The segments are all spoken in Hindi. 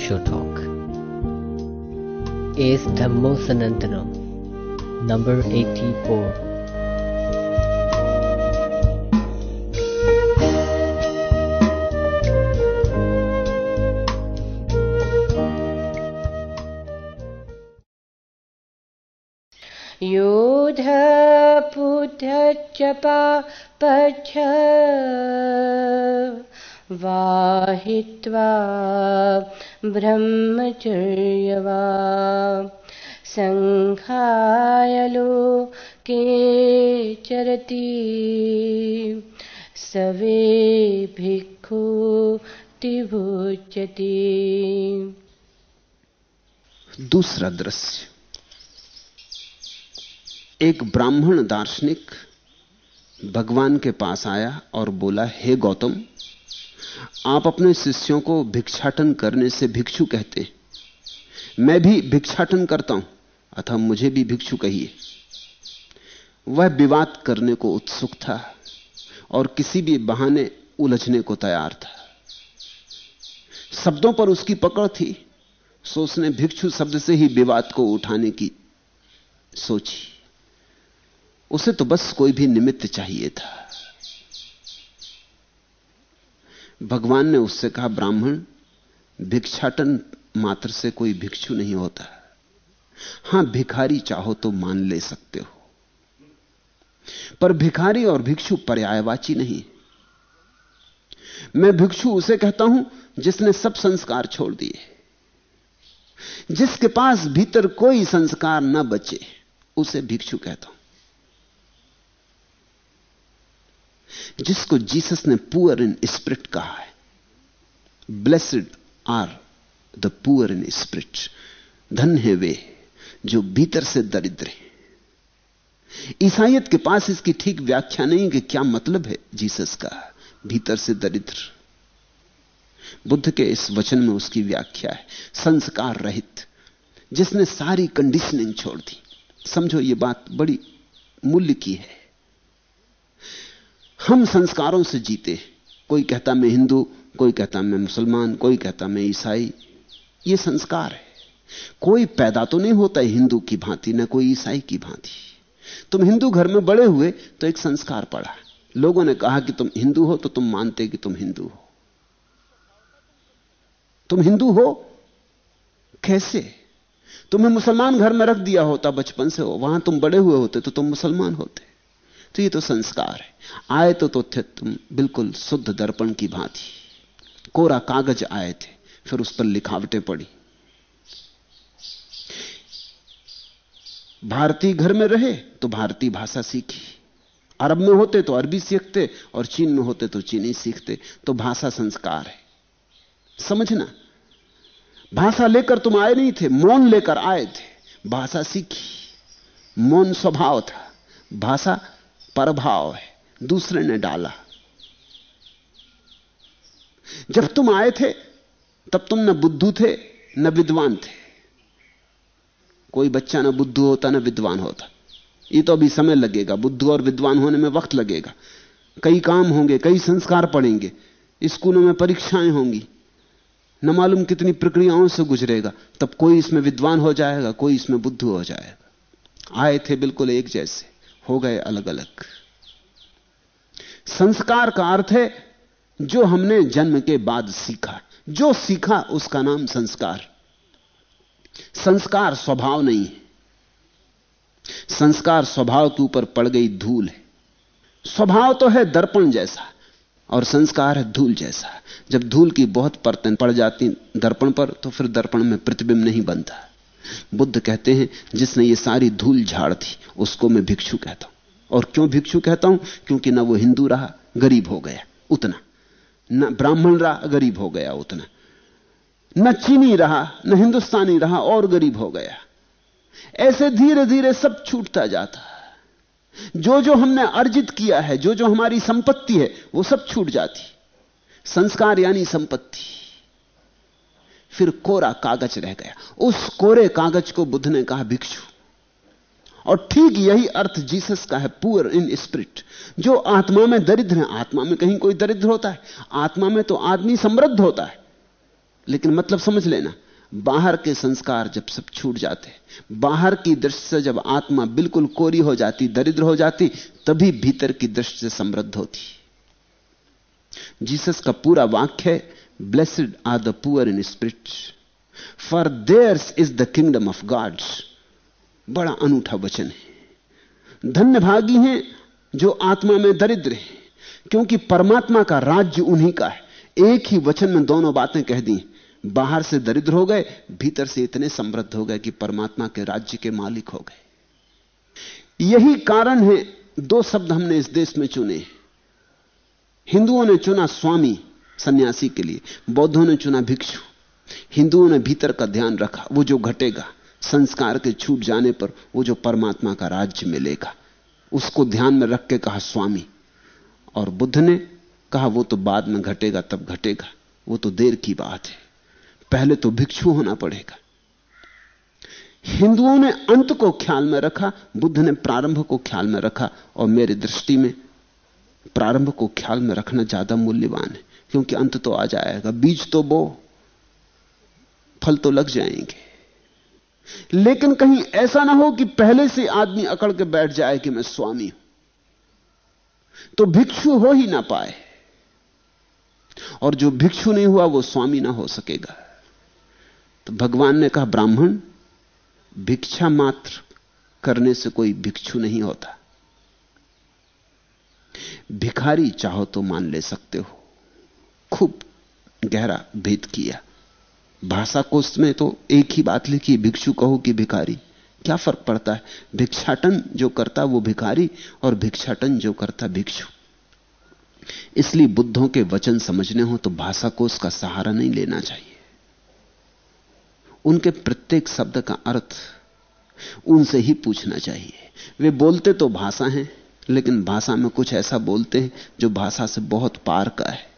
Osho Talk. Ace Dhammo Sanantanam, number 84. Yodha Puadh चपा पछ वाहित्वा ब्रह्मचर्यवा। के चरति। सवे भिक्षु तिभुच्यति दूसरा दृश्य। एक ब्राह्मण दार्शनिक भगवान के पास आया और बोला, हे गौतम आप अपने शिष्यों को भिक्षाटन करने से भिक्षु कहते हैं। मैं भी भिक्षाटन करता हूँ, अतः मुझे भी भिक्षु कहिए। वह विवाद करने को उत्सुक था और किसी भी बहाने उलझने को तैयार था। शब्दों पर उसकी पकड़ थी, सो उसने भिक्षु शब्द से ही विवाद को उठाने की सोची। उसे तो बस कोई भी निमित्त चाहिए था। भगवान ने उससे कहा, ब्राह्मण, भिक्षाटन मात्र से कोई भिक्षु नहीं होता। हाँ, भिखारी चाहो तो मान ले सकते हो। पर भिखारी और भिक्षु पर्यायवाची नहीं। मैं भिक्षु उसे कहता हूँ, जिसने सब संस्कार छोड़ दिए। जिसके पास भीतर कोई संस्कार न बचे, उसे भिक्षु कहता हूँ। जिसको जीसस ने पुअर इन स्प्रिट कहा है। Blessed are the poor in spirit धन है वे जो भीतर से दरिद्र हैं। ईसाइयत के पास इसकी ठीक व्याख्या नहीं कि क्या मतलब है जीसस का भीतर से दरिद्र। बुद्ध के इस वचन में उसकी व्याख्या है, संस्कार रहित, जिसने सारी कंडीशनिंग छोड़ दी। समझो ये बात बड़ी मूल्य की है। हम संस्कारों से जीते कोई कहता मैं हिंदू, कोई कहता मैं मुसलमान, कोई कहता मैं ईसाई। ये संस्कार है। कोई पैदा तो नहीं होता हिंदू की भांति, ना कोई ईसाई की भांति। तुम हिंदू घर में बड़े हुए तो एक संस्कार पड़ा। लोगों ने कहा कि तुम हिंदू हो तो तुम मानते कि तुम हिंदू हो। तुम हिंदू हो? कैसे? तुम्हें मुसलमान घर में रख दिया होता बचपन से हो वहाँ तुम बड़े हुए होते तो तुम मुसलमान होते। तो ये तो संस्कार है। आए तो, तो थे तुम बिल्कुल शुद्ध दर्पण की भांति। कोरा कागज़ आए थे फिर उस पर लिखावटें पड़ी। भारतीय घर में रहे तो भारतीय भाषा सीखी। अरब में होते तो अरबी सीखते और चीन में होते तो चीनी सीखते तो भाषा संस्कार है। समझना भाषा लेकर तुम आए नहीं थे मौन लेकर आए थे। भाषा सीखी मौन स्वभाव था। भाषा परभाव है, दूसरे ने डाला। जब तुम आए थे, तब तुम न बुद्धू थे, न विद्वान थे। कोई बच्चा न बुद्धू होता, न विद्वान होता। ये तो अभी समय लगेगा, बुद्धू और विद्वान होने में वक्त लगेगा। कई काम होंगे, कई संस्कार पड़ेंगे, स्कूलों में परीक्षाएँ होंगी। न मालूम कितनी प्रक्रियाओं से गुजरेगा, तब कोई इसमें विद्वान हो जाएगा, कोई इसमें बुद्धू हो जाएगा। आए थे बिल्कुल एक जैसे। हो गए अलग अलग संस्कार का अर्थ है, जो हमने जन्म के बाद सीखा। जो सीखा, उसका नाम संस्कार। संस्कार स्वभाव नहीं है। संस्कार स्वभाव के ऊपर पड़ गई धूल है। स्वभाव तो है दर्पण जैसा, और संस्कार है धूल जैसा। जब धूल की बहुत परतें पड़ जाती दर्पण पर तो फिर दर्पण में प्रतिबिंब नहीं बनता। बुद्ध कहते हैं, जिसने ये सारी धूल झाड़ दी, उसको मैं भिक्षु कहता हूँ। और क्यों भिक्षु कहता हूँ? क्योंकि ना वो हिंदू रहा, गरीब हो गया, उतना। न ब्राह्मण रहा, गरीब हो गया, उतना। न चीनी रहा, न हिंदुस्तानी रहा, और गरीब हो गया। ऐसे धीरे धीरे सब छूटता जाता जो जो हमने अर्जित किया है, जो जो हमारी संपत्ति है, वो सब छूट जाती। संस्कार यानी संपत्ति। फिर कोरा कागज़ रह गया। उस कोरे कागज़ को बुद्ध ने कहा, भिक्षु, और ठीक यही अर्थ जीसस का है, पुअर इन स्पिरिट। जो आत्मा में दरिद्र है, आत्मा में कहीं कोई दरिद्र होता है, आत्मा में तो आदमी समृद्ध होता है। लेकिन मतलब समझ लेना, बाहर के संस्कार जब सब छूट जाते, बाहर की दृष्टि से जब आत्मा बिल्कुल कोरी हो जाती, दरिद्र हो जाती, तभी भीतर की दृष्टि से समृद्ध होती। जीसस का पूरा वाक्य blessed are the poor in spirit for theirs is the kingdom of God's बड़ा अनूठा वचन है। धन्य भागी हैं जो आत्मा में दरिद्र है, क्योंकि परमात्मा का राज्य उन्हीं का है। एक ही वचन में दोनों बातें कह दी। बाहर से दरिद्र हो गए, भीतर से इतने समृद्ध हो गए कि परमात्मा के राज्य के मालिक हो गए। यही कारण है, दो शब्द हमने इस देश में चुने हिंदुओं ने चुना स्वामी। सन्यासी के लिए। बौद्धों ने चुना भिक्षु। हिंदुओं ने भीतर का ध्यान रखा, वो जो घटेगा, संस्कार के छूट जाने पर वो जो परमात्मा का राज्य मिलेगा, उसको ध्यान में रख के कहा, स्वामी। और बुद्ध ने कहा, वो तो बाद में घटेगा, तब घटेगा। वो तो देर की बात है। पहले तो भिक्षु होना पड़ेगा। हिंदुओं ने अंत को ख्याल में रखा, बुद्ध ने प्रारंभ को ख्याल में रखा, और मेरी दृष्टि में प्रारंभ को ख्याल में रखना ज़्यादा मूल्यवान है। क्योंकि अंत तो आ जाएगा। बीज तो बो फल तो लग जाएँगे। लेकिन कहीं ऐसा ना हो कि पहले से आदमी अकड़ के बैठ जाए कि मैं स्वामी हूँ। तो भिक्षु हो ही ना पाए। और जो भिक्षु नहीं हुआ, वो स्वामी ना हो सकेगा। तो भगवान ने कहा, ब्राह्मण, भिक्षा मात्र करने से कोई भिक्षु नहीं होता। भिखारी चाहो तो मान ले सकते हो। खूब गहरा भेद किया। भाषा कोष में तो एक ही बात लिखी, भिक्षु कहो कि भिखारी। क्या फ़र्क पड़ता है? भिक्षाटन जो करता वो भिखारी और भिक्षाटन जो करता भिक्षु। इसलिए बुद्धों के वचन समझने हो तो भाषा कोष का सहारा नहीं लेना चाहिए। उनके प्रत्येक शब्द का अर्थ उनसे ही पूछना चाहिए। वे बोलते तो भाषा हैं, लेकिन भाषा में कुछ ऐसा बोलते हैं जो भाषा से बहुत पार का है।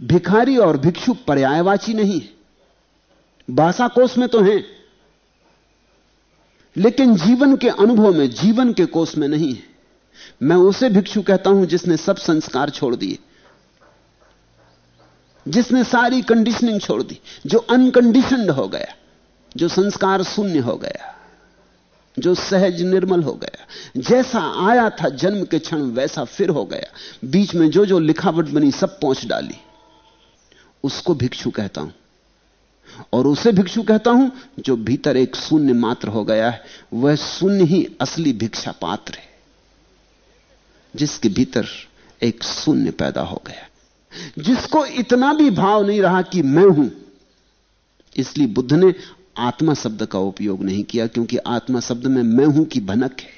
भिखारी और भिक्षु पर्यायवाची नहीं है। भाषा कोष में तो हैं, लेकिन जीवन के अनुभव में, जीवन के कोष में नहीं है। मैं उसे भिक्षु कहता हूँ जिसने सब संस्कार छोड़ दिए, जिसने सारी कंडीशनिंग छोड़ दी, जो अनकंडीशनड हो गया, जो संस्कार शून्य हो गया, जो सहज निर्मल हो गया। जैसा आया था जन्म के क्षण, वैसा फिर हो गया। बीच में जो जो लिखावट बनी, सब पहुँच डाली। उसको भिक्षु कहता हूँ। और उसे भिक्षु कहता हूँ, जो भीतर एक शून्य मात्र हो गया है, वह शून्य ही असली भिक्षा पात्र है, जिसके भीतर एक शून्य पैदा हो गया जिसको इतना भी भाव नहीं रहा कि मैं हूँ, इसलिए बुद्ध ने आत्मा शब्द का उपयोग नहीं किया, क्योंकि आत्मा शब्द में मैं हूँ की भनक है।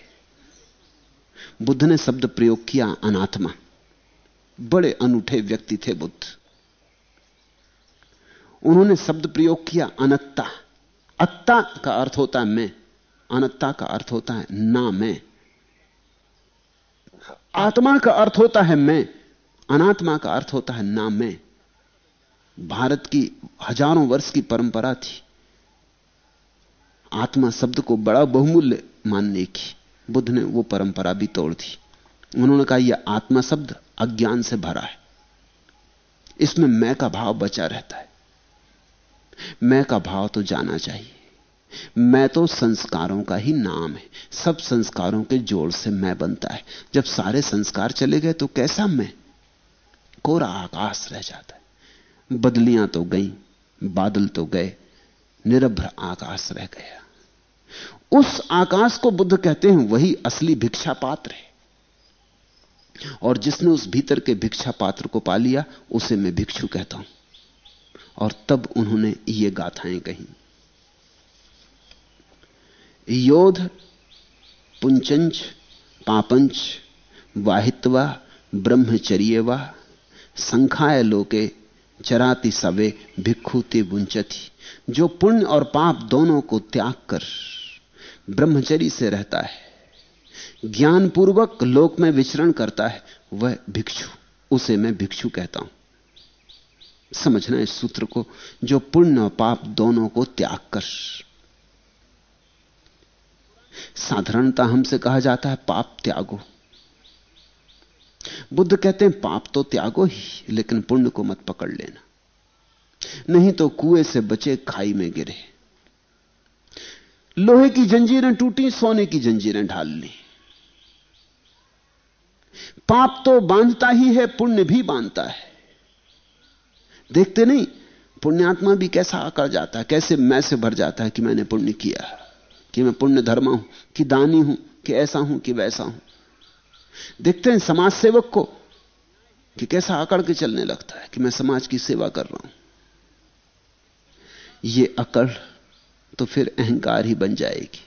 बुद्ध ने शब्द प्रयोग किया अनात्मा। बड़े अनूठे व्यक्ति थे बुद्ध। उन्होंने शब्द प्रयोग किया, अनत्ता। अत्ता का अर्थ होता है मैं। अनत्ता का अर्थ होता है ना मैं। आत्मा का अर्थ होता है मैं। अनात्मा का अर्थ होता है ना मैं। भारत की हज़ारों वर्ष की परंपरा थी। आत्मा शब्द को बड़ा बहुमूल्य मानने की। बुद्ध ने वो परंपरा भी तोड़ दी। उन्होंने कहा, यह आत्मा शब्द अज्ञान से भरा है। इसमें मैं का भाव बचा रहता है। मैं का भाव तो जाना चाहिए। मैं तो संस्कारों का ही नाम है। सब संस्कारों के जोड़ से मैं बनता है। जब सारे संस्कार चले गए तो कैसा मैं? कोरा आकाश रह जाता है। बदलियाँ तो गई, बादल तो गए, निरभ्र आकाश रह गया। उस आकाश को बुद्ध कहते हैं वही असली भिक्षा पात्र है। और जिसने उस भीतर के भिक्षा पात्र को पा लिया, उसे मैं भिक्षु कहता हूँ। और तब उन्होंने ये गाथाएँ कही। योध पुंचंच, पापंच, वाहित्वा, ब्रह्मचर्यवा, संखाय लोके, चराती सवे भिक्षुति बुंचती जो पुण्य और पाप दोनों को त्याग कर ब्रह्मचरी से रहता है, ज्ञानपूर्वक लोक में विचरण करता है, वह भिक्षु, उसे मैं भिक्षु कहता हूँ। समझना इस सूत्र को, जो पुण्य और पाप दोनों को त्याग कर। साधारणता हमसे कहा जाता है, पाप त्यागो। बुद्ध कहते हैं, पाप तो त्यागो ही, लेकिन पुण्य को मत पकड़ लेना। नहीं तो कुएँ से बचे खाई में गिरे। लोहे की जंजीरें टूटी, सोने की जंजीरें ढाल ली। पाप तो बांधता ही है, पुण्य भी बांधता है। देखते नहीं, पुण्यात्मा भी कैसा आकर जाता है, कैसे मैं से भर जाता है कि मैंने पुण्य किया कि मैं पुण्य धर्मा हूँ, कि दानी हूँ, कि ऐसा हूँ, कि वैसा हूँ। देखते हैं समाज सेवक को, कि कैसा आकड़ के चलने लगता है, कि मैं समाज की सेवा कर रहा हूँ। यह अकड़ तो फिर अहंकार ही बन जाएगी।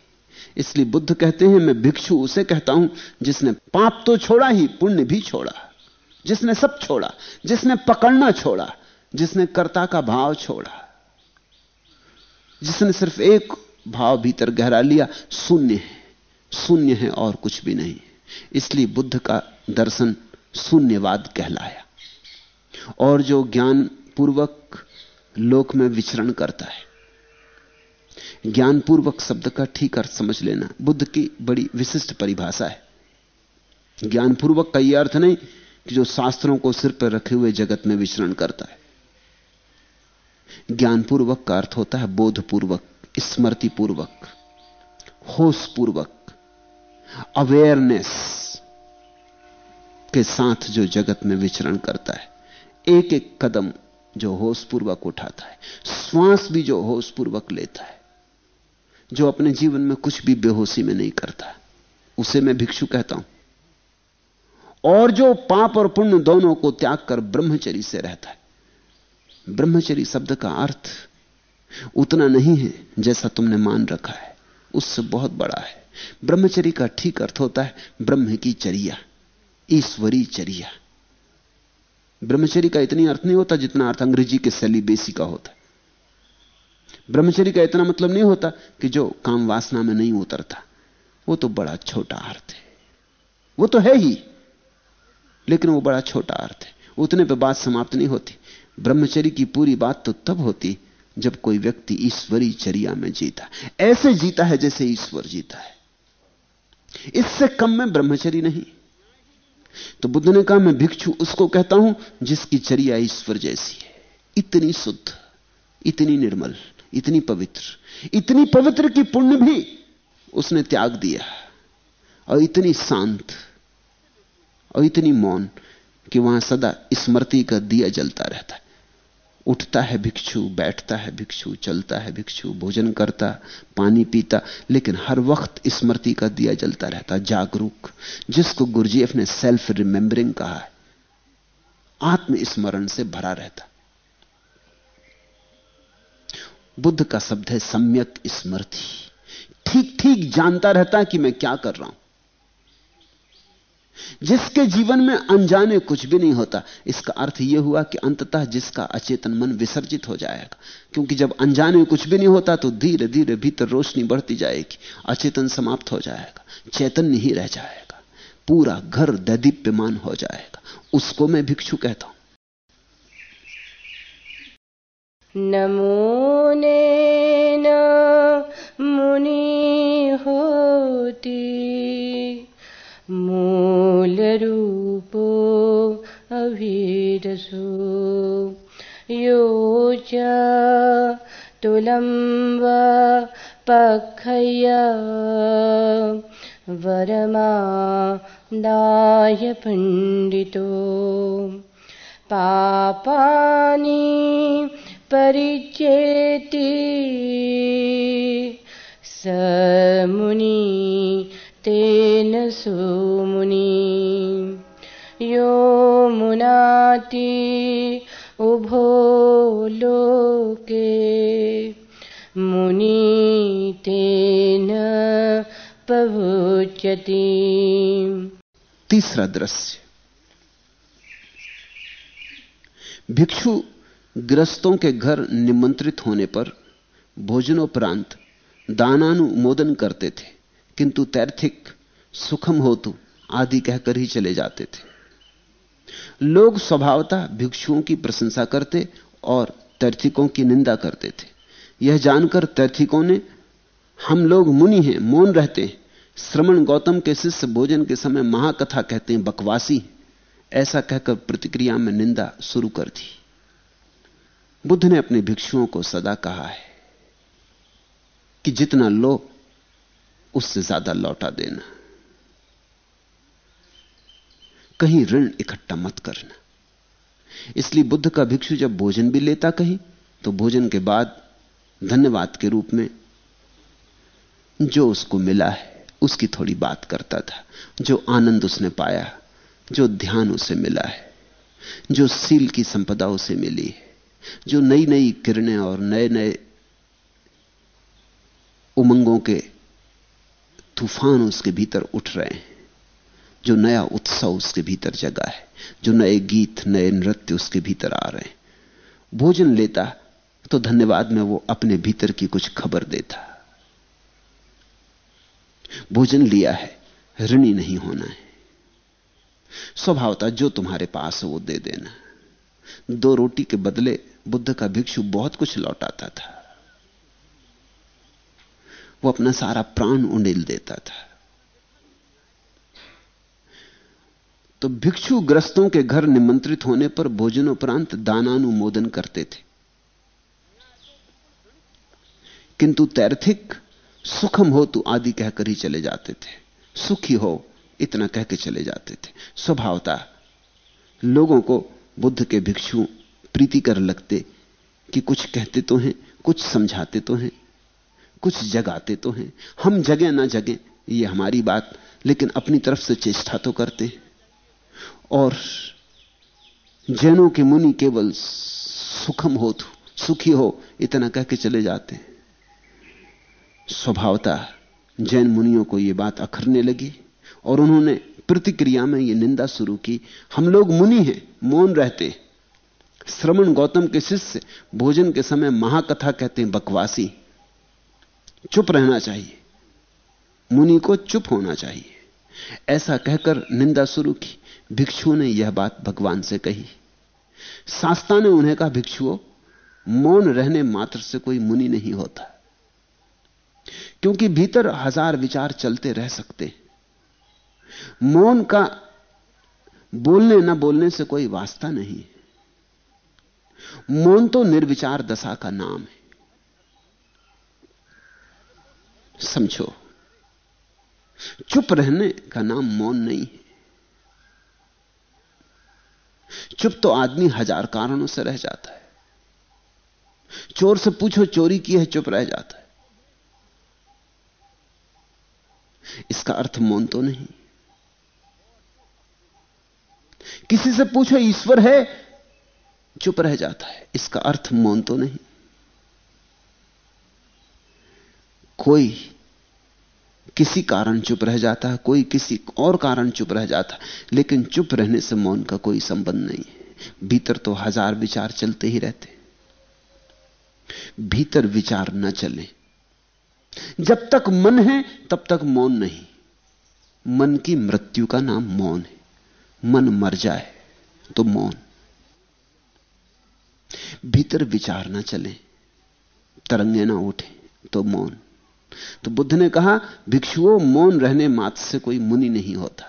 इसलिए बुद्ध कहते हैं, मैं भिक्षु उसे कहता हूँ, जिसने पाप तो छोड़ा ही, पुण्य भी छोड़ा। जिसने सब छोड़ा, जिसने पकड़ना छोड़ा जिसने कर्ता का भाव छोड़ा, जिसने सिर्फ़ एक भाव भीतर गहरा लिया, शून्य है शून्य है और कुछ भी नहीं। इसलिए बुद्ध का दर्शन शून्यवाद कहलाया। और जो ज्ञान पूर्वक लोक में विचरण करता है, ज्ञानपूर्वक शब्द का ठीक अर्थ समझ लेना बुद्ध की बड़ी विशिष्ट परिभाषा है। ज्ञानपूर्वक का यह अर्थ नहीं कि जो शास्त्रों को सिर पर रखे हुए जगत में विचरण करता है। ज्ञानपूर्वक का अर्थ होता है बोधपूर्वक, स्मृतिपूर्वक, होशपूर्वक अवेयरनेस के साथ जो जगत में विचरण करता है। एक एक कदम जो होशपूर्वक उठाता है, श्वास भी जो होशपूर्वक लेता है, जो अपने जीवन में कुछ भी बेहोशी में नहीं करता, उसे मैं भिक्षु कहता हूँ। और जो पाप और पुण्य दोनों को त्याग कर ब्रह्मचरी से रहता है ब्रह्मचरी शब्द का अर्थ उतना नहीं है जैसा तुमने मान रखा है। उससे बहुत बड़ा है। ब्रह्मचरी का ठीक अर्थ होता है ब्रह्म की चर्या, ईश्वरी चर्या। ब्रह्मचरी का इतनी अर्थ नहीं होता जितना अर्थ अंग्रेज़ी के सेलिबेसी का होता ब्रह्मचरी का इतना मतलब नहीं होता कि जो काम वासना में नहीं उतरता। वो तो बड़ा छोटा अर्थ है। वो तो है ही, लेकिन वो बड़ा छोटा अर्थ है। उतने पे बात समाप्त नहीं होती। ब्रह्मचरी की पूरी बात तो तब होती जब कोई व्यक्ति ईश्वरी चर्या में जीता ऐसे जीता है जैसे ईश्वर जीता है। इससे कम में ब्रह्मचरी नहीं। तो बुद्ध ने कहा, मैं भिक्षु, उसको कहता हूँ, जिसकी चर्या ईश्वर जैसी है। इतनी शुद्ध, इतनी निर्मल, इतनी पवित्र इतनी पवित्र की पुण्य भी उसने त्याग दिया और इतनी शांत, और इतनी मौन कि वहाँ सदा स्मृति का दिया जलता रहता है। उठता है भिक्षु, बैठता है भिक्षु, चलता है भिक्षु, भोजन करता, पानी पीता, लेकिन हर वक्त स्मृति का दिया जलता रहता, जागरूक। जिसको गुरुजीएफ ने सेल्फ रिमेंबरिंग कहा है, आत्मस्मरण से भरा रहता। बुद्ध का शब्द है सम्यक स्मृति। ठीक ठीक जानता रहता कि मैं क्या कर रहा हूँ। जिसके जीवन में अनजाने कुछ भी नहीं होता, इसका अर्थ यह हुआ कि अंततः जिसका अचेतन मन विसर्जित हो जाएगा। क्योंकि जब अनजाने कुछ भी नहीं होता तो धीरे धीरे भीतर रोशनी बढ़ती जाएगी, अचेतन समाप्त हो जाएगा, चैतन्य ही रह जाएगा, पूरा घर दैदीप्यमान हो जाएगा। उसको मैं भिक्षु कहता हूँ। नमो ने मुनि होती। मूलरूपो अभिरसो यो च तुलं वा पखया वरमादाय पण्डितो। पापानि परिचेति स मुनि तेन सुमुनि मुनाति, उभो लोके, मुनि तेन पहुच्यति तीसरा दृश्य। भिक्षु ग्रस्तों के घर निमंत्रित होने पर भोजनोपरांत दानानुमोदन करते थे, किंतु तैर्थिक सुखम होतु आदि कहकर ही चले जाते थे। लोग स्वभावतः भिक्षुओं की प्रशंसा करते और तैर्थिकों की निंदा करते थे। यह जानकर तैर्थिकों ने, हम लोग मुनि हैं, मौन रहते हैं। श्रमण गौतम के शिष्य भोजन के समय महाकथा कहते हैं, बकवासी ऐसा कहकर प्रतिक्रिया में निंदा शुरू कर दी। बुद्ध ने अपने भिक्षुओं को सदा कहा है कि जितना लो, उससे ज़्यादा लौटा देना। कहीं ऋण इकट्ठा मत करना। इसलिए बुद्ध का भिक्षु जब भोजन भी लेता कहीं तो भोजन के बाद धन्यवाद के रूप में जो उसको मिला है, उसकी थोड़ी बात करता था। जो आनंद उसने पाया, जो ध्यान उसे मिला है, जो सील की संपदा उसे मिली है, जो नई नई किरणें और नए नए उमंगों के तूफ़ान उसके भीतर उठ रहे हैं। जो नया उत्सव उसके भीतर जगा है, जो नए गीत, नए नृत्य उसके भीतर आ रहे हैं। भोजन लेता तो धन्यवाद में वो अपने भीतर की कुछ खबर देता। भोजन लिया है, ऋणी नहीं होना है। स्वभावता जो तुम्हारे पास है वो दे देना। दो रोटी के बदले बुद्ध का भिक्षु बहुत कुछ लौटाता था। वो अपना सारा प्राण उंडेल देता था। तो भिक्षु ग्रस्तों के घर निमंत्रित होने पर भोजनोपरांत दानानुमोदन करते थे। किंतु तैर्थिक सुखम हो तू आदि कहकर ही चले जाते थे। सुखी हो, इतना कह के चले जाते थे। स्वभावता लोगों को बुद्ध के भिक्षु प्रीतिकर लगते कि कुछ कहते तो हैं, कुछ समझाते तो हैं, कुछ जगाते तो हैं। हम जगे ना जगे, ये हमारी बात, लेकिन अपनी तरफ़ से चेष्टा तो करते हैं। और जैनों के मुनि केवल सुखम हो तू, सुखी हो, इतना कह के चले जाते हैं। स्वभावता जैन मुनियों को यह बात अखरने लगी और उन्होंने प्रतिक्रिया में यह निंदा शुरू की, हम लोग मुनि हैं, मौन रहते श्रवण गौतम के शिष्य भोजन के समय महाकथा कहते हैं, बकवासी। चुप रहना चाहिए। मुनि को चुप होना चाहिए। ऐसा कहकर निंदा शुरू की। भिक्षु ने यह बात भगवान से कही। शास्ता ने उन्हें कहा, भिक्षुओं, मौन रहने मात्र से कोई मुनि नहीं होता। क्योंकि भीतर हज़ार विचार चलते रह सकते मौन का बोलने ना बोलने से कोई वास्ता नहीं मौन तो निर्विचार दशा का नाम है। समझो, चुप रहने का नाम मौन नहीं है। चुप तो आदमी हज़ार कारणों से रह जाता है। चोर से पूछो, चोरी की है, चुप रह जाता है। इसका अर्थ मौन तो नहीं। किसी से पूछो, ईश्वर है, चुप रह जाता है। इसका अर्थ मौन तो नहीं। कोई किसी कारण चुप रह जाता है, कोई किसी और कारण चुप रह जाता है, लेकिन चुप रहने से मौन का कोई संबंध नहीं है। भीतर तो हज़ार विचार चलते ही रहते भीतर विचार न चले। जब तक मन है, तब तक मौन नहीं। मन की मृत्यु का नाम मौन है। मन मर जाए तो मौन। भीतर विचार ना चले, तरंगे ना उठे तो मौन। तो बुद्ध ने कहा, भिक्षुओं, मौन रहने मात्र से कोई मुनि नहीं होता।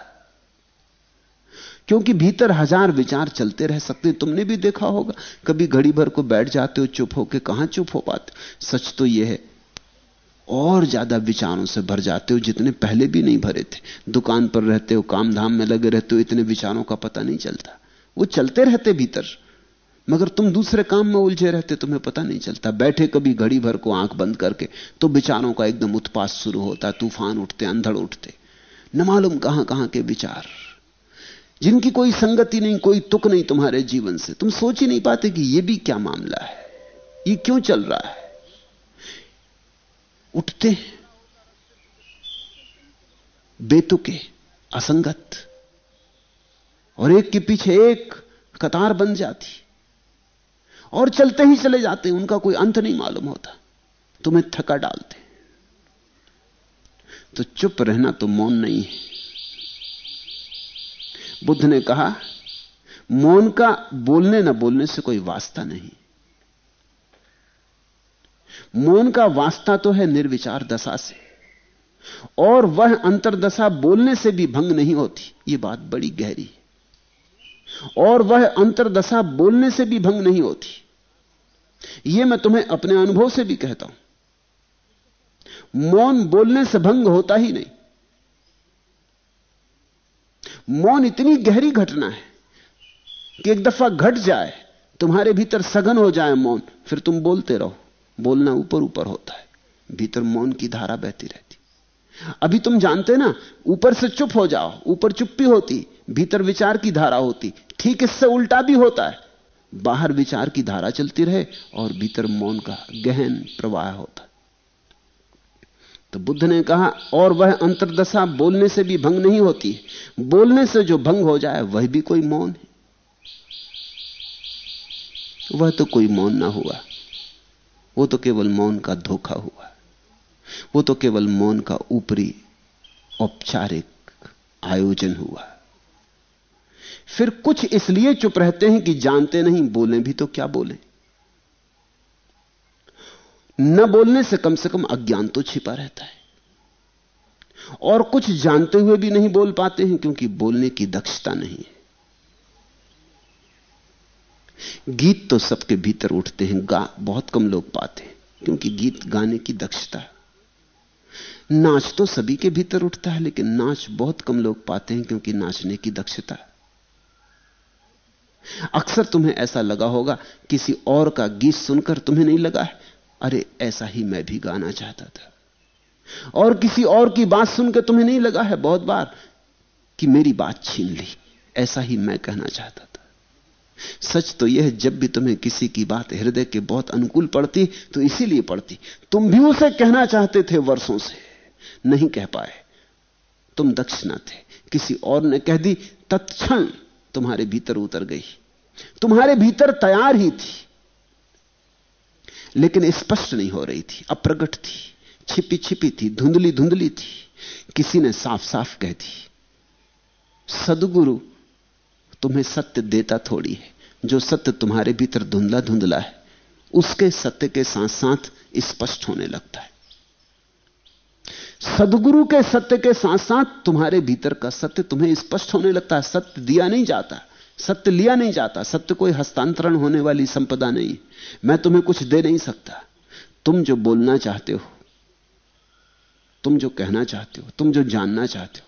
क्योंकि भीतर हज़ार विचार चलते रह सकते तुमने भी देखा होगा। कभी घड़ी भर को बैठ जाते हो, चुप होके कहाँ चुप हो पाते सच तो यह है, और ज़्यादा विचारों से भर जाते हो जितने पहले भी नहीं भरे थे। दुकान पर रहते हो काम धाम में लगे रहते हो, इतने विचारों का पता नहीं चलता। वो चलते रहते भीतर। मगर तुम दूसरे काम में उलझे रहते, तुम्हें पता नहीं चलता। बैठे कभी घड़ी भर को आँख बंद करके तो विचारों का एकदम उत्पात शुरू होता, तूफ़ान उठते, अंधड़ उठते। न मालूम कहाँ कहाँ के विचार। जिनकी कोई संगति नहीं, कोई तुक नहीं तुम्हारे जीवन से। तुम सोच ही नहीं पाते कि यह भी क्या मामला है। ये क्यों चल रहा है? उठते बेतुके, असंगत। और एक के पीछे एक कतार बन जाती। और चलते ही चले जाते उनका कोई अंत नहीं मालूम होता। तुम्हें थका डालते तो चुप रहना तो मौन नहीं है। बुद्ध ने कहा, मौन का बोलने ना बोलने से कोई वास्ता नहीं। मौन का वास्ता तो है निर्विचार दशा से। और वह अंतरदशा बोलने से भी भंग नहीं होती। यह बात बड़ी गहरी है। और वह अंतरदशा बोलने से भी भंग नहीं होती। यह मैं तुम्हें अपने अनुभव से भी कहता हूँ। मौन बोलने से भंग होता ही नहीं। मौन इतनी गहरी घटना है कि एक दफ़ा घट जाए, तुम्हारे भीतर सघन हो जाए मौन, फिर तुम बोलते रहो। बोलना ऊपर ऊपर होता है, भीतर मौन की धारा बहती रहती। अभी तुम जानते ना, ऊपर से चुप हो जाओ, ऊपर चुप्पी होती भीतर विचार की धारा होती, ठीक इससे उल्टा भी होता है। बाहर विचार की धारा चलती रहे और भीतर मौन का गहन प्रवाह होता। तो बुद्ध ने कहा, और वह अंतरदशा बोलने से भी भंग नहीं होती। बोलने से जो भंग हो जाए, वह भी कोई मौन है। वह तो कोई मौन ना हुआ। वो तो केवल मौन का धोखा हुआ। वो तो केवल मौन का ऊपरी औपचारिक आयोजन हुआ। फिर कुछ इसलिए चुप रहते हैं कि जानते नहीं, बोले भी तो क्या बोले? न बोलने से कम से कम अज्ञान तो छिपा रहता है। और कुछ जानते हुए भी नहीं बोल पाते हैं क्योंकि बोलने की दक्षता नहीं है। गीत तो सबके भीतर उठते हैं, गा, बहुत कम लोग पाते हैं, क्योंकि गीत गाने की दक्षता। नाच तो सभी के भीतर उठता है, लेकिन नाच बहुत कम लोग पाते हैं क्योंकि नाचने की दक्षता अक्सर तुम्हें ऐसा लगा होगा, किसी और का गीत सुनकर तुम्हें नहीं लगा है। अरे, ऐसा ही मैं भी गाना चाहता था। और किसी और की बात सुनकर तुम्हें नहीं लगा है बहुत बार कि मेरी बात छीन ली। ऐसा ही मैं कहना चाहता था। सच तो यह जब भी तुम्हें किसी की बात हृदय के बहुत अनुकूल पड़ती तो इसीलिए पड़ती। तुम भी उसे कहना चाहते थे वर्षों से। नहीं कह पाए। तुम दक्ष न थे। किसी और ने कह दी, तत्क्षण तुम्हारे भीतर उतर गई। तुम्हारे भीतर तैयार ही थी, लेकिन स्पष्ट नहीं हो रही थी, अप्रगट थी, छिपी छिपी थी, धुंधली धुंधली थी। किसी ने साफ़ साफ़ कह दी, सदगुरु तुम्हें सत्य देता थोड़ी है, जो सत्य तुम्हारे भीतर धुंधला धुंधला है, उसके सत्य के साथ साथ स्पष्ट होने लगता है। सदगुरु के सत्य के साथ साथ तुम्हारे भीतर का सत्य तुम्हें स्पष्ट होने लगता है। सत्य दिया नहीं जाता। सत्य लिया नहीं जाता। सत्य कोई हस्तांतरण होने वाली संपदा नहीं। मैं तुम्हें कुछ दे नहीं सकता। तुम जो बोलना चाहते हो, तुम जो कहना चाहते हो, तुम जो जानना चाहते हो,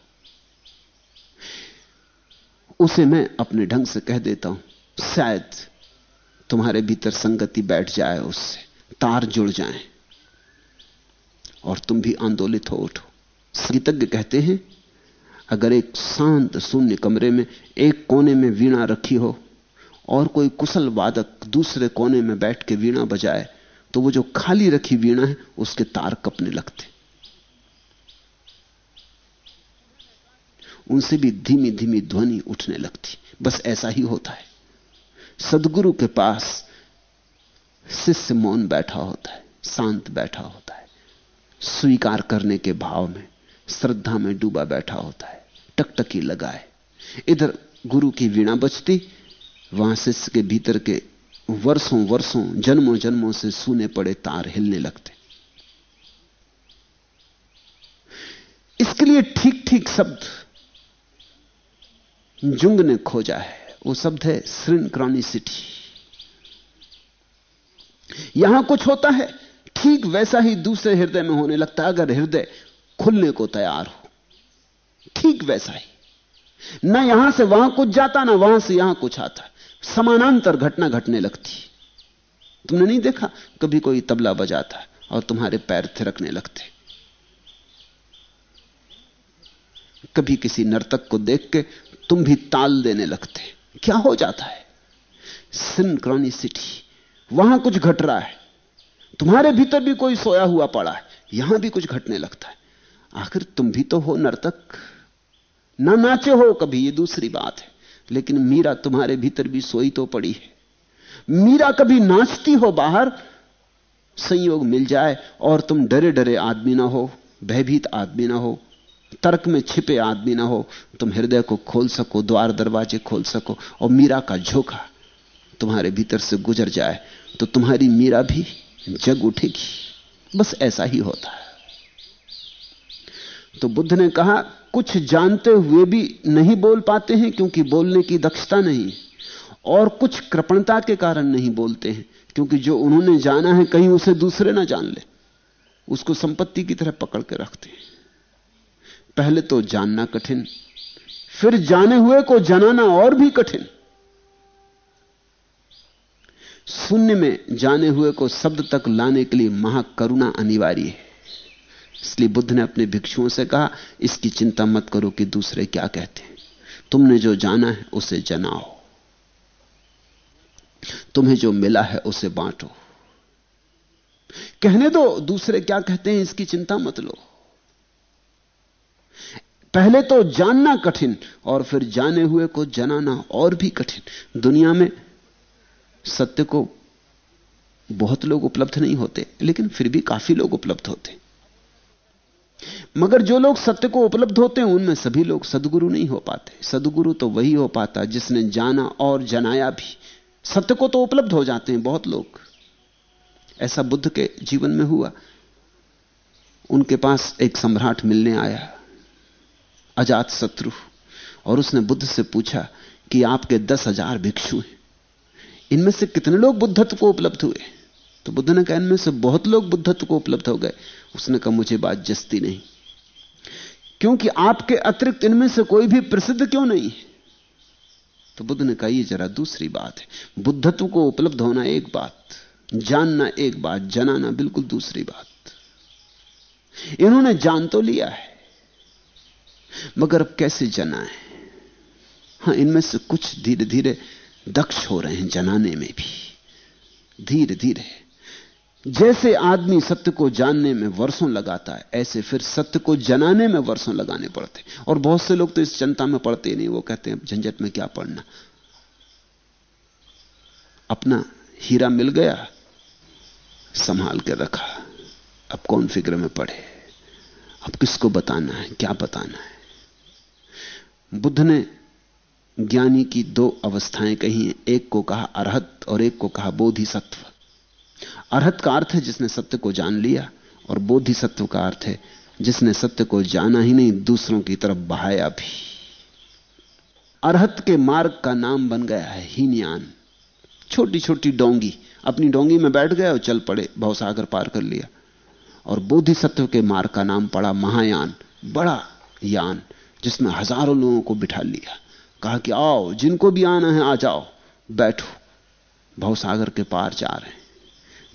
उसे मैं अपने ढंग से कह देता हूँ। शायद तुम्हारे भीतर संगति बैठ जाए, उससे तार जुड़ जाएँ। और तुम भी आंदोलित हो उठो। संगीतज्ञ कहते हैं, अगर एक शांत शून्य कमरे में एक कोने में वीणा रखी हो और कोई कुशल वादक दूसरे कोने में बैठ के वीणा बजाए तो वो जो खाली रखी वीणा है, उसके तार कपने लगते। उनसे भी धीमी धीमी ध्वनि उठने लगती। बस ऐसा ही होता है। सदगुरु के पास शिष्य मौन बैठा होता है, शांत बैठा होता है। स्वीकार करने के भाव में, श्रद्धा में डूबा बैठा होता है, टकटकी लगाए। इधर गुरु की वीणा बजती, वहाँ शिष्य के भीतर के वर्षों वर्षों, जन्मों जन्मों से सूने पड़े तार हिलने लगते। इसके लिए ठीक ठीक शब्द जुंग ने खोजा है। वो शब्द है सिटी। यहाँ कुछ होता है ठीक वैसा ही दूसरे हृदय में होने लगता है अगर हृदय खुलने को तैयार हो। ठीक वैसा ही। ना यहाँ से वहाँ कुछ जाता, ना वहाँ से यहाँ कुछ आता। समानांतर घटना घटने लगती। तुमने नहीं देखा? कभी कोई तबला बजाता है और तुम्हारे पैर थिरकने लगते। कभी किसी नर्तक को देख के तुम भी ताल देने लगते। क्या हो जाता है? सिंक्रोनिसिटी। वहाँ कुछ घट रहा है। तुम्हारे भीतर भी कोई सोया हुआ पड़ा है, यहाँ भी कुछ घटने लगता है। आखिर तुम भी तो हो नर्तक, ना नाचे हो कभी, ये दूसरी बात है। लेकिन मीरा तुम्हारे भीतर भी सोई तो पड़ी है। मीरा कभी नाचती हो बाहर, संयोग मिल जाए और तुम डरे डरे आदमी ना हो, भयभीत आदमी ना हो, तर्क में छिपे आदमी ना हो, तुम हृदय को खोल सको, द्वार दरवाजे खोल सको और मीरा का झोंका तुम्हारे भीतर से गुजर जाए तो तुम्हारी मीरा भी जग उठेगी। बस ऐसा ही होता है। तो बुद्ध ने कहा, कुछ जानते हुए भी नहीं बोल पाते हैं क्योंकि बोलने की दक्षता नहीं और कुछ कृपणता के कारण नहीं बोलते हैं, क्योंकि जो उन्होंने जाना है, कहीं उसे दूसरे ना जान ले। उसको संपत्ति की तरह पकड़ के रखते हैं। पहले तो जानना कठिन, फिर जाने हुए को जनाना और भी कठिन। शून्य में जाने हुए को शब्द तक लाने के लिए महाकरुणा अनिवार्य है। इसलिए बुद्ध ने अपने भिक्षुओं से कहा, इसकी चिंता मत करो कि दूसरे क्या कहते हैं। तुमने जो जाना है, उसे जनाओ। तुम्हें जो मिला है, उसे बांटो। कहने दो, दूसरे क्या कहते हैं, इसकी चिंता मत लो। पहले तो जानना कठिन, और फिर जाने हुए को जनाना और भी कठिन। दुनिया में सत्य को बहुत लोग उपलब्ध नहीं होते, लेकिन फिर भी काफ़ी लोग उपलब्ध होते। मगर जो लोग सत्य को उपलब्ध होते हैं, उनमें सभी लोग सदगुरु नहीं हो पाते। सदगुरु तो वही हो पाता जिसने जाना और जनाया भी। सत्य को तो उपलब्ध हो जाते हैं बहुत लोग। ऐसा बुद्ध के जीवन में हुआ। उनके पास एक सम्राट मिलने आया, अजात शत्रु। और उसने बुद्ध से पूछा कि आपके दस हज़ार भिक्षु हैं। इनमें से कितने लोग बुद्धत्व को उपलब्ध हुए? तो बुद्ध ने कहा, इनमें से बहुत लोग बुद्धत्व को उपलब्ध हो गए। उसने कहा, मुझे बात जस्ती नहीं। क्योंकि आपके अतिरिक्त इनमें से कोई भी प्रसिद्ध क्यों नहीं तो बुद्ध ने कहा यह जरा दूसरी बात है। बुद्धत्व को उपलब्ध होना एक बात, जानना एक बात, जनाना बिल्कुल दूसरी बात। इन्होंने जान तो लिया है, मगर अब कैसे जना है हाँ इनमें से कुछ धीरे धीरे दक्ष हो रहे हैं जनाने में भी। धीरे धीरे जैसे आदमी सत्य को जानने में वर्षों लगाता है, ऐसे फिर सत्य को जनाने में वर्षों लगाने पड़ते और बहुत से लोग तो इस चिंता में पड़ते ही नहीं, वो कहते हैं, झंझट में क्या पढ़ना? अपना हीरा मिल गया, संभाल के रखा। अब कौन फ़िक्र में पड़े? अब किसको बताना है, क्या बताना है? बुद्ध ने ज्ञानी की दो अवस्थाएँ कही हैं, एक को कहा अरहत और एक को कहा बोधिसत्व। अरहत का अर्थ है जिसने सत्य को जान लिया, और बोधिसत्व का अर्थ है जिसने सत्य को जाना ही नहीं, दूसरों की तरफ़ बहाया भी। अरहत के मार्ग का नाम बन गया है हीनयान। छोटी छोटी डोंगी, अपनी डोंगी में बैठ गए और चल पड़े, भवसागर पार कर लिया। और बोधिसत्व के मार्ग का नाम पड़ा महायान, बड़ा यान, जिसमें हज़ारों लोगों को बिठा लिया। कहा कि आओ, जिनको भी आना है आ जाओ। बैठो। भवसागर के पार जा रहे हैं।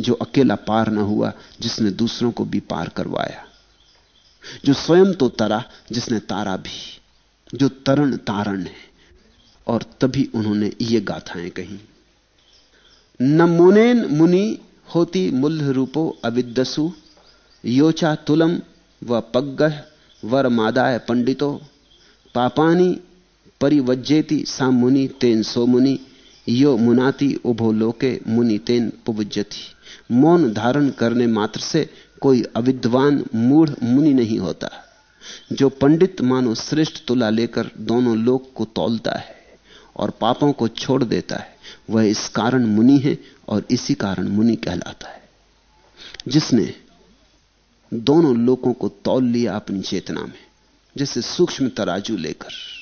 जो अकेला पार ना हुआ, जिसने दूसरों को भी पार करवाया। जो स्वयं तो तरा, जिसने तारा भी। जो तरण तारण है। और तभी उन्होंने ये गाथाएँ कही। न मुनेन मुनि होती मुल्ह रूपो अविदसु योचा तुलम व पग्गह वर मादाय पंडितो। पापानी परिवज्जेति सा मुनि तेन सो मुनि, यो मुनाति उभो लोके मुनि तेन पुवज्जति मौन धारण करने मात्र से कोई अविद्वान मूढ़ मुनि नहीं होता। जो पंडित मानो श्रेष्ठ तुला लेकर दोनों लोक को तौलता है और पापों को छोड़ देता है, वह इस कारण मुनि है और इसी कारण मुनि कहलाता है। जिसने दोनों लोगों को तौल लिया अपनी चेतना में, जैसे सूक्ष्म तराजू लेकर।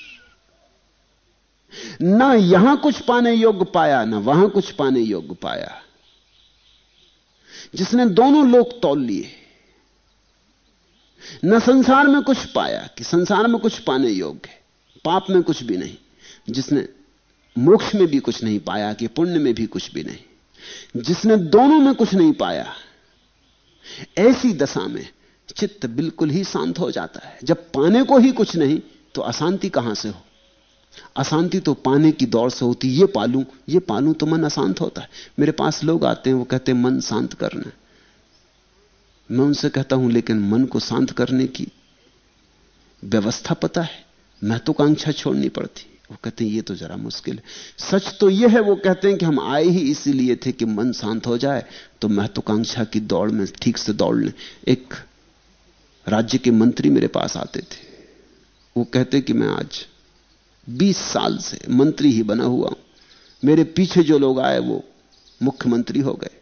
ना यहाँ कुछ पाने योग्य पाया, ना वहाँ कुछ पाने योग्य पाया। जिसने दोनों लोग तोल लिए, न संसार में कुछ पाया कि संसार में कुछ पाने योग्य पाप में कुछ भी नहीं। जिसने मोक्ष में भी कुछ नहीं पाया कि पुण्य में भी कुछ भी नहीं। जिसने दोनों में कुछ नहीं पाया, ऐसी दशा में चित्त बिल्कुल ही शांत हो जाता है। जब पाने को ही कुछ नहीं तो अशांति कहाँ से हो? अशांति तो पाने की दौड़ से होती, ये पालू ये पालू तो मन अशांत होता है। मेरे पास लोग आते हैं, वो कहते हैं, मन शांत करना। मैं उनसे कहता हूँ, लेकिन मन को शांत करने की व्यवस्था पता है। महत्वाकांक्षा तो छोड़नी पड़ती। वो कहते हैं, ये तो जरा मुश्किल है। सच तो ये है, वो कहते हैं कि हम आए ही इसीलिए थे कि मन शांत हो जाए तो महत्वाकांक्षा तो की दौड़ में ठीक से दौड़ लें। एक राज्य के मंत्री मेरे पास आते थे। वो कहते कि मैं आज बीस साल से मंत्री ही बना हुआ हूँ। मेरे पीछे जो लोग आए, वो मुख्यमंत्री हो गए।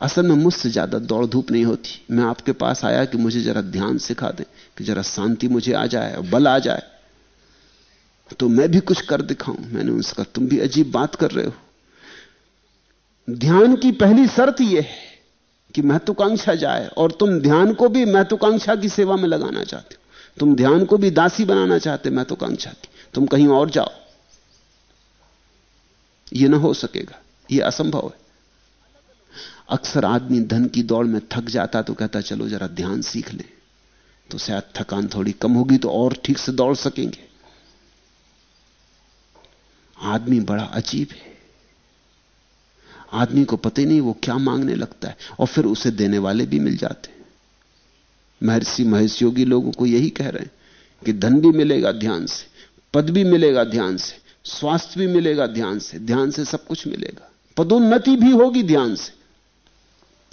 असल में मुझसे ज़्यादा दौड़ धूप नहीं होती। मैं आपके पास आया कि मुझे जरा ध्यान सिखा दें, कि जरा शांति मुझे आ जाए और बल आ जाए। तो मैं भी कुछ कर दिखाऊँ। मैंने उसका तुम भी अजीब बात कर रहे हो। ध्यान की पहली शर्त यह है कि महत्वाकांक्षा जाए और तुम ध्यान को भी महत्वाकांक्षा की सेवा में लगाना चाहते हो। तुम ध्यान को भी दासी बनाना चाहते महत्वाकांक्षा की तुम कहीं और जाओ। यह ना हो सकेगा। यह असंभव है। अक्सर आदमी धन की दौड़ में थक जाता तो कहता, चलो जरा ध्यान सीख लें। तो शायद थकान थोड़ी कम होगी तो और ठीक से दौड़ सकेंगे। आदमी बड़ा अजीब है। आदमी को पता ही नहीं वो क्या मांगने लगता है। और फिर उसे देने वाले भी मिल जाते महर्षि महेश योगी लोगों को यही कह रहे हैं कि धन भी मिलेगा ध्यान से, पद भी मिलेगा ध्यान से, स्वास्थ्य भी मिलेगा ध्यान से ध्यान से सब कुछ मिलेगा। पदोन्नति भी होगी ध्यान से।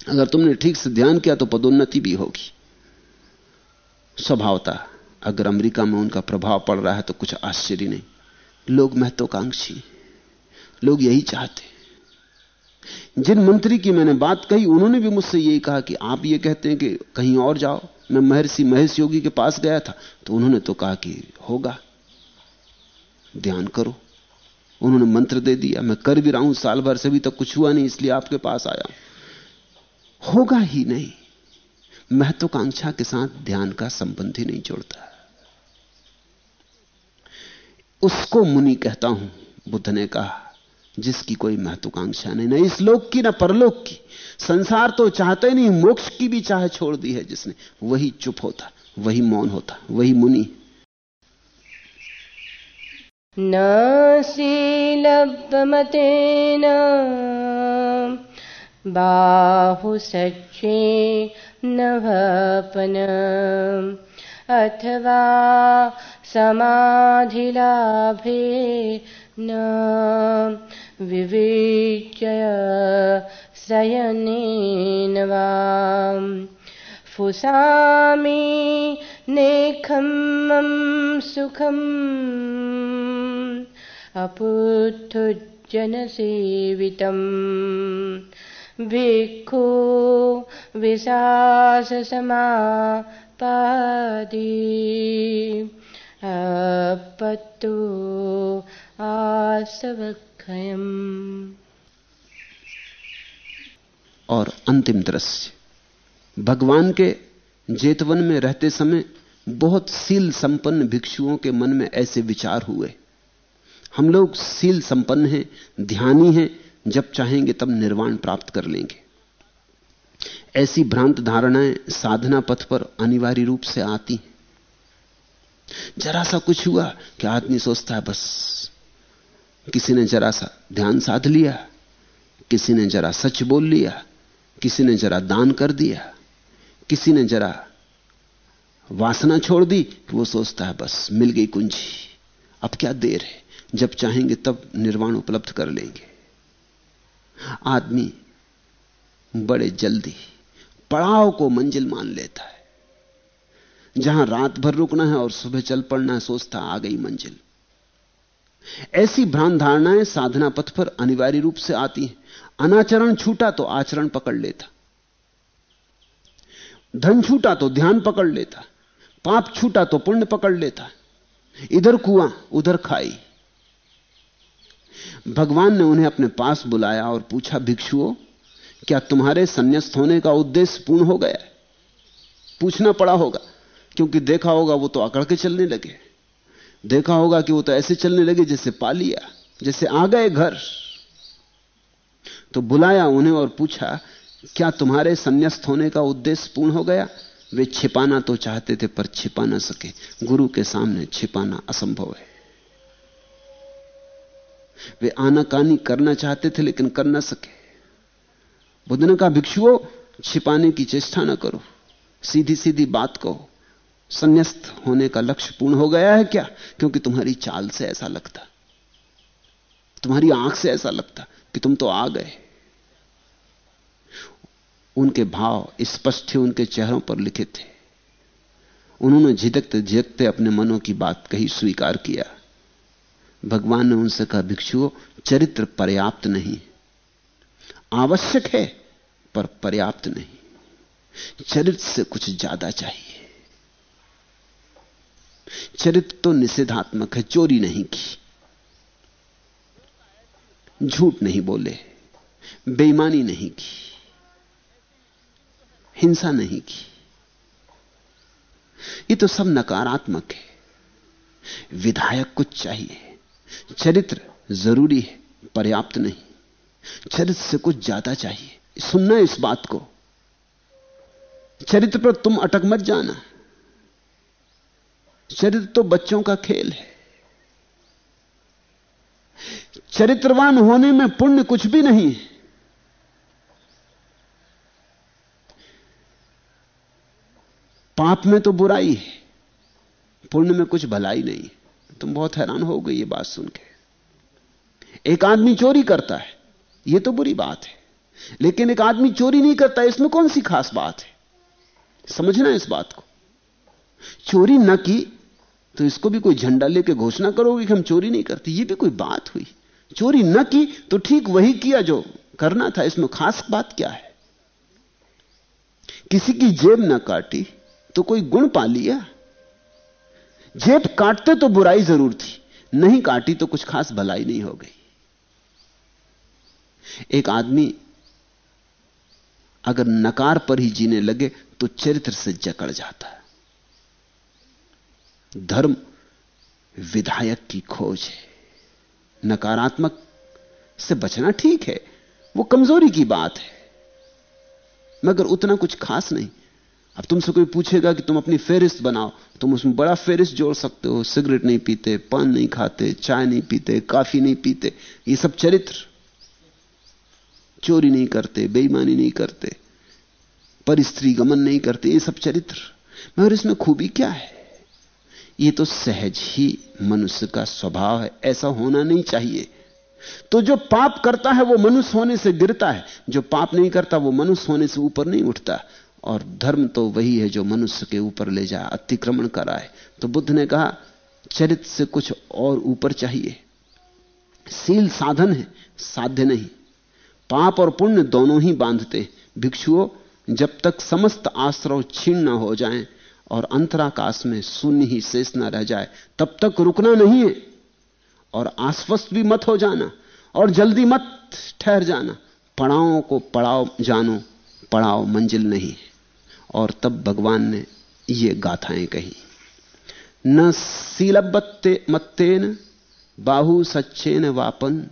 अगर तुमने ठीक से ध्यान किया तो पदोन्नति भी होगी। स्वभावता अगर अमेरिका में उनका प्रभाव पड़ रहा है तो कुछ आश्चर्य नहीं। लोग महत्वाकांक्षी लोग यही चाहते जिन मंत्री की मैंने बात कही, उन्होंने भी मुझसे यही कहा कि आप ये कहते हैं कि कहीं और जाओ। मैं महर्षि महेश योगी के पास गया था तो उन्होंने तो कहा कि होगा। ध्यान करो। उन्होंने मंत्र दे दिया। मैं कर भी रहा हूँ, साल भर से भी तक कुछ हुआ नहीं, इसलिए आपके पास आया। होगा ही नहीं। महत्वाकांक्षा के साथ ध्यान का संबंध ही नहीं जोड़ता। उसको मुनि कहता हूँ, बुद्ध ने कहा जिसकी कोई महत्वाकांक्षा नहीं, ना इस लोक की, ना परलोक की। संसार तो चाहते नहीं, मोक्ष की भी चाह छोड़ दी है जिसने। वही चुप होता, वही मौन होता, वही मुनि। न शीलब्धमतेन बाहुसच्चे न भपन, अथवा समाधिलाभे न। विवेच्य शयनेन वा फुसामि नेखम्मं सुखम् अपुत्थुजनसेवितम् भिक्खु विशाससमापादि। अपत्तु आसवक्षयम् और अंतिम दृश्य। भगवान के जेतवन में रहते समय बहुत सील संपन्न भिक्षुओं के मन में ऐसे विचार हुए। हम लोग सील संपन्न हैं, ध्यानी हैं, जब चाहेंगे तब निर्वाण प्राप्त कर लेंगे। ऐसी भ्रांत धारणाएँ साधना पथ पर अनिवार्य रूप से आती हैं। जरा सा कुछ हुआ कि आदमी सोचता है, बस किसी ने जरा सा ध्यान साध लिया, किसी ने जरा सच बोल लिया, किसी ने जरा दान कर दिया, किसी ने जरा वासना छोड़ दी कि वो सोचता है, बस मिल गई कुंजी। अब क्या देर है? जब चाहेंगे तब निर्वाण उपलब्ध कर लेंगे। आदमी बड़े जल्दी पड़ाव को मंजिल मान लेता है। जहाँ रात भर रुकना है और सुबह चल पड़ना है, सोचता आ गई मंजिल। ऐसी भ्रांत धारणाएँ साधना पथ पर अनिवार्य रूप से आती हैं। अनाचरण छूटा तो आचरण पकड़ लेता। धन छूटा तो ध्यान पकड़ लेता। पाप छूटा तो पुण्य पकड़ लेता। इधर कुआँ, उधर खाई। भगवान ने उन्हें अपने पास बुलाया और पूछा, भिक्षुओं, क्या तुम्हारे संन्यास्त होने का उद्देश्य पूर्ण हो गया पूछना पड़ा होगा, क्योंकि देखा होगा वो तो अकड़ के चलने लगे। देखा होगा कि वो तो ऐसे चलने लगे जैसे पा लिया जैसे आ गए घर। तो बुलाया उन्हें और पूछा, क्या तुम्हारे संन्यास्त होने का उद्देश्य पूर्ण हो गया? वे छिपाना तो चाहते थे, पर छिपा ना सके। गुरु के सामने छिपाना असंभव है। वे आनाकानी करना चाहते थे, लेकिन कर ना सके। बुद्ध ने कहा, भिक्षुओं, छिपाने की चेष्टा ना करो। सीधी सीधी बात कहो। संन्यास्त होने का लक्ष्य पूर्ण हो गया है क्या? क्योंकि तुम्हारी चाल से ऐसा लगता। तुम्हारी आँख से ऐसा लगता कि तुम तो आ गए। उनके भाव स्पष्ट थे, उनके चेहरों पर लिखे थे। उन्होंने झिझकते झिझकते अपने मनों की बात कही, स्वीकार किया। भगवान ने उनसे कहा भिक्षुओं चरित्र पर्याप्त नहीं। आवश्यक है, पर पर्याप्त नहीं। चरित्र से कुछ ज़्यादा चाहिए। चरित्र तो निषेधात्मक है, चोरी नहीं की। झूठ नहीं बोले, बेईमानी नहीं की, हिंसा नहीं की। ये तो सब नकारात्मक है। विधायक कुछ चाहिए, चरित्र ज़रूरी है, पर्याप्त नहीं। चरित्र से कुछ ज़्यादा चाहिए। सुनना इस बात को। चरित्र पर तुम अटक मत जाना। चरित्र तो बच्चों का खेल है। चरित्रवान होने में पुण्य कुछ भी नहीं है। पाप में तो बुराई है, पुण्य में कुछ भलाई नहीं। है तुम बहुत हैरान हो गई ये बात सुन के। एक आदमी चोरी करता है यह तो बुरी बात है। लेकिन एक आदमी चोरी नहीं करता, इसमें कौन सी खास बात है? समझना इस बात को। चोरी न की तो इसको भी कोई झंडा लेके घोषणा करोगे कि हम चोरी नहीं करते? ये भी कोई बात हुई। चोरी न की तो ठीक वही किया जो करना था। इसमें खास बात क्या है? किसी की जेब ना काटी तो कोई गुण पा लिया? जेब काटते तो बुराई ज़रूर थी, नहीं काटी तो कुछ खास भलाई नहीं हो गई। एक आदमी अगर नकार पर ही जीने लगे तो चरित्र से जकड़ जाता है। धर्म विधायक की खोज है। नकारात्मक से बचना ठीक है, वो कमज़ोरी की बात है। मगर उतना कुछ खास नहीं। अब तुमसे कोई पूछेगा कि तुम अपनी फेरिस्त बनाओ, तुम उसमें बड़ा फेरिस्त जोड़ सकते हो। सिगरेट नहीं पीते, पान नहीं खाते, चाय नहीं पीते, काफ़ी नहीं पीते। ये सब चरित्र। चोरी नहीं करते, बेईमानी नहीं करते परिस्त्री गमन नहीं करते, ये सब चरित्र। मगर इसमें खूबी क्या है? ये तो सहज ही मनुष्य का स्वभाव है, ऐसा होना नहीं चाहिए। तो जो पाप करता है, वो मनुष्य होने से गिरता है। जो पाप नहीं करता, वो मनुष्य होने से ऊपर नहीं उठता। और धर्म तो वही है जो मनुष्य के ऊपर ले जाए अतिक्रमण कराए। तो बुद्ध ने कहा चरित्र से कुछ और ऊपर चाहिए। सील साधन है, साध्य नहीं। पाप और पुण्य दोनों ही बांधते। भिक्षुओं, जब तक समस्त आश्रव छीण न हो जाएँ और अंतराकाश में शून्य ही शेष ना रह जाए, तब तक रुकना नहीं है। और आश्वस्त भी मत हो जाना और जल्दी मत ठहर जाना। पड़ावों को पड़ाव जानो, पड़ाव मंजिल नहीं और तब भगवान ने ये गाथाएँ कही। न सीलबत्ते मत्तेन, बाहु सच्चेन वापन,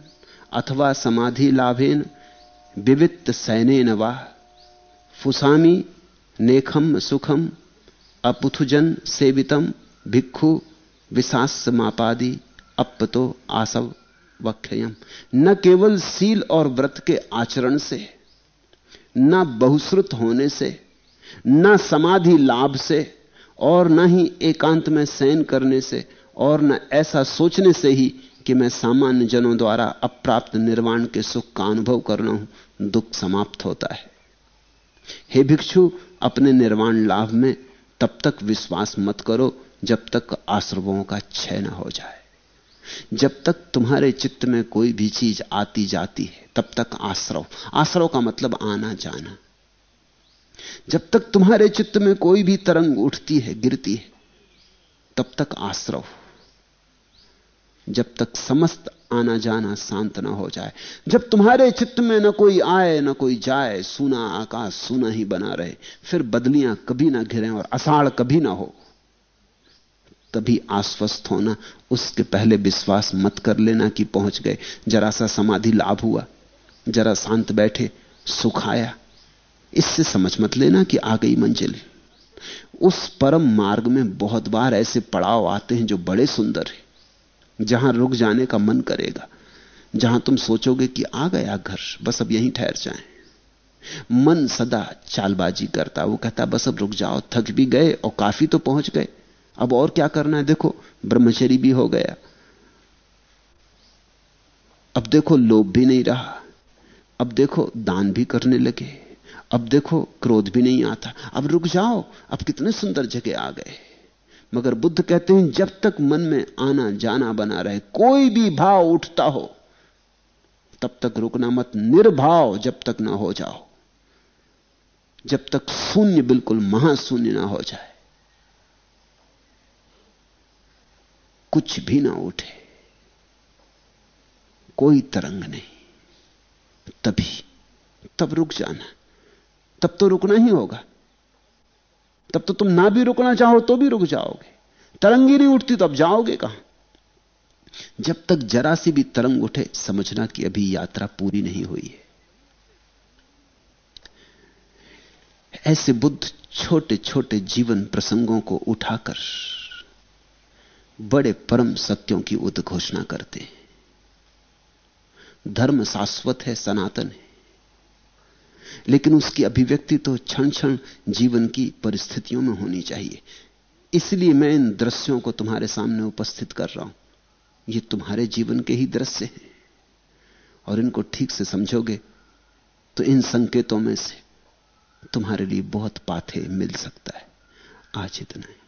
अथवा समाधि लाभेन, विवित्त सैनेन वाह। फुसामी, नेखम सुखम अपुथुजन सेवितम भिक्षु विशास मापादि अपतो आसव वक्षयम न केवल सील और व्रत के आचरण से, न बहुश्रुत होने से, न समाधि लाभ से, और न ही एकांत में सैन करने से, और न ऐसा सोचने से ही कि मैं सामान्य जनों द्वारा अप्राप्त निर्वाण के सुख का अनुभव कर रहा हूँ, दुख समाप्त होता है। हे भिक्षु, अपने निर्वाण लाभ में तब तक विश्वास मत करो जब तक आश्रवों का क्षय न हो जाए। जब तक तुम्हारे चित्त में कोई भी चीज़ आती जाती है, तब तक आश्रव। आश्रव का मतलब आना जाना जब तक तुम्हारे चित्त में कोई भी तरंग उठती है, गिरती है, तब तक आश्रव। जब तक समस्त आना जाना शांत ना हो जाए। जब तुम्हारे चित्त में न कोई आए, न कोई जाए, सुना आकाश, सुना ही बना रहे, फिर बदलियाँ कभी ना घिरे और अषाढ़ कभी ना हो। तभी आश्वस्त होना, उसके पहले विश्वास मत कर लेना कि पहुँच गए। जरा सा समाधि लाभ हुआ, जरा शांत बैठे, सुख आया। इससे समझ मत लेना कि आ गई मंजिल। उस परम मार्ग में बहुत बार ऐसे पड़ाव आते हैं जो बड़े सुंदर हैं। जहाँ रुक जाने का मन करेगा, जहाँ तुम सोचोगे कि आ गया घर, बस अब यहीं ठहर जाएँ। मन सदा चालबाजी करता, वो कहता, बस अब रुक जाओ, थक भी गए और काफ़ी तो पहुँच गए। अब और क्या करना है, देखो ब्रह्मचरी भी हो गया। अब देखो, लोभ भी नहीं रहा। अब देखो, दान भी करने लगे। अब देखो, क्रोध भी नहीं आता। अब रुक जाओ, अब कितने सुंदर जगह आ गए। मगर बुद्ध कहते हैं, जब तक मन में आना जाना बना रहे, कोई भी भाव उठता हो, तब तक रुकना मत, निर्भाव जब तक ना हो जाओ। जब तक शून्य बिल्कुल महाशून्य ना हो जाए, कुछ भी ना उठे, कोई तरंग नहीं, तभी, तब रुक जाना, तब तो रुकना ही होगा। तब तो तुम ना भी रुकना चाहो तो भी रुक जाओगे। तरंगी नहीं उठती तो अब जाओगे कहाँ? जब तक जरा सी भी तरंग उठे, समझना कि अभी यात्रा पूरी नहीं हुई है। ऐसे बुद्ध छोटे छोटे जीवन प्रसंगों को उठाकर बड़े परम सत्यों की उद्घोषणा करते हैं। धर्म शाश्वत है, सनातन है। लेकिन उसकी अभिव्यक्ति तो क्षण क्षण जीवन की परिस्थितियों में होनी चाहिए। इसलिए मैं इन दृश्यों को तुम्हारे सामने उपस्थित कर रहा हूँ। ये तुम्हारे जीवन के ही दृश्य हैं। और इनको ठीक से समझोगे तो इन संकेतों में से तुम्हारे लिए बहुत पाथे मिल सकता है। आज इतना है।